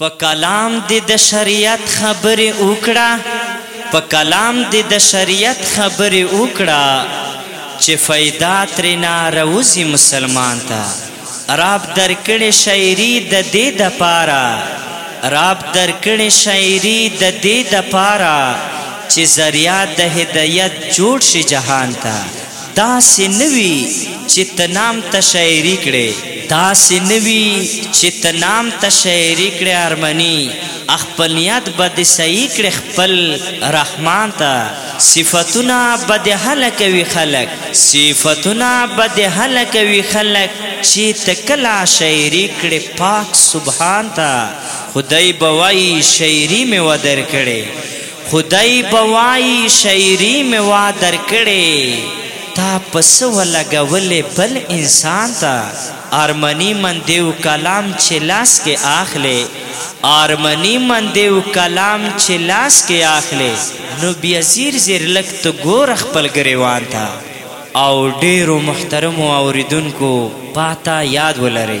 په کلام دې د شريعت خبرې اوکړه په کلام دې د شريعت خبرې اوکړه چې فيدا ترينه راوځي مسلمان ته راب درکړې شاعري د دې د پاره راب درکړې شاعري د دې د پاره چې ذريعه د هدايت جوړ شي جهان ته. داسې نه وي چې ته نام ته شاعري کړې. داسې نه وي چې ته نام ته شاعري کړې ارمني خپل نیت به دې صحیح کړې خپل رحمان ته صفتونه به دې هلکه وي خلک صفتونه به دې هلکه وي خلک چې ته کله شاعري کړې پاک سبحان ته خدای به وايي شاعري مې وه درکړې. خدای به وايي شاعري مې وا درکړې تا په څه ولګولې بل انسان ته آرمني من دېو کلام چې لاس کې اخلې آرمني من دېو کلام چې لاس کې اخلې نو بیا زیر زیر لږ ته ګوره خپل ګریوان ته او ډېرو محترمو اورېدونکو پاته یاد ولرئ.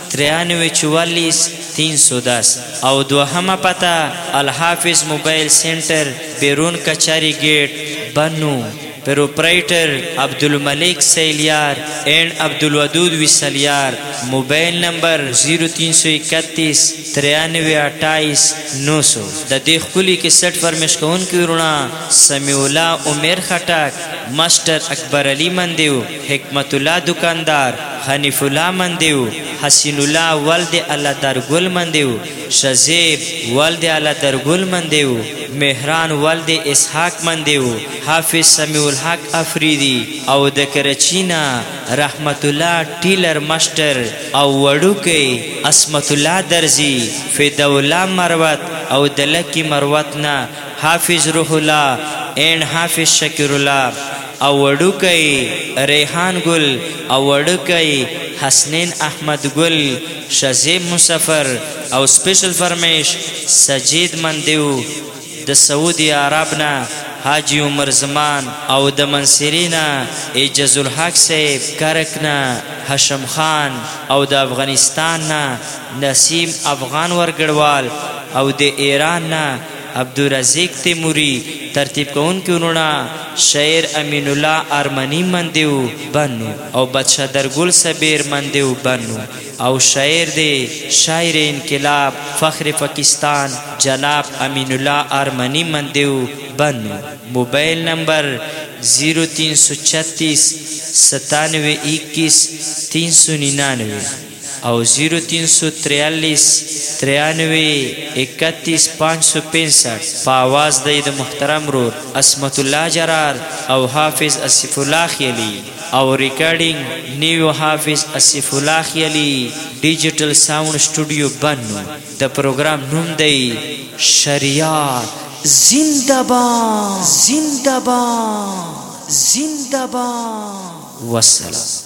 ترانوي چوالیس تین سو دس او دوهمه پته الحافظ موبایل سینټر بیرون کچاري ګیټ بنو پروپرایټر عبدالملیک سیلیار اینډ عبدالودود ویسلیار موبایل نمبر زیرو تین سو اکتیس ترانوي اټایس نو سو د دې ښکلي کیسټ فرمیش کوونکي وروڼه سمیع الله عمیر خټک ماسټر اکبر علي مندیو حکمت الله دوکاندار، حنیف الله مندیو، حسین الله ولد الله درګل مندیو، شزیب ولد الله درګل مندیو، مهران ولد اسحاق مندیو، حافظ سمیع الحق افریدي او د کرچي نه رحمت الله ټیلر مشټر او وړوکی عصمت الله درزي، فدا الله مروت او د لکي مروت نه حافظ روح الله اینډ حافظ شکیر الله، او وړوکی ریحان ګل او وړوکی حسنین احمد ګل شزیب مسفر او سپیشل فرمیش سجید مندیو د سعودی عرب نه حاجی عمر زمان او د منصیری نه اعجز الحق صیب کرک نه هشم خان او د افغانستان نه نسیم افغان ورګړوال او د ایران نه عبدالرزیق تیموري، ترتیب کوونکي وروڼه شعر امین الله ارمني مندیو بن و او بدشدر ګل سبیر مندیو بن و او شعر دې شاعر انقلاب فخر پکستان جناب امین الله ارمني مندیو بن و موبایل نمبر زیرو تین سو چتیس ستانوې ایکیس تین سو نینانوې. او زیرو تین سو تریالیس ترانوی اکتیس پانچ سو پنسټ په اواز دی د محترم ورور عصمت الله جرار او حافظ اصف الله خیلی او ریکارډینګ نیو حافظ اصف الله خیلی ډیجیټل ساونډ سټوډیو بنو د پروګرام نوم دی شریعت زنده باد زنده باد زنده باد وسلام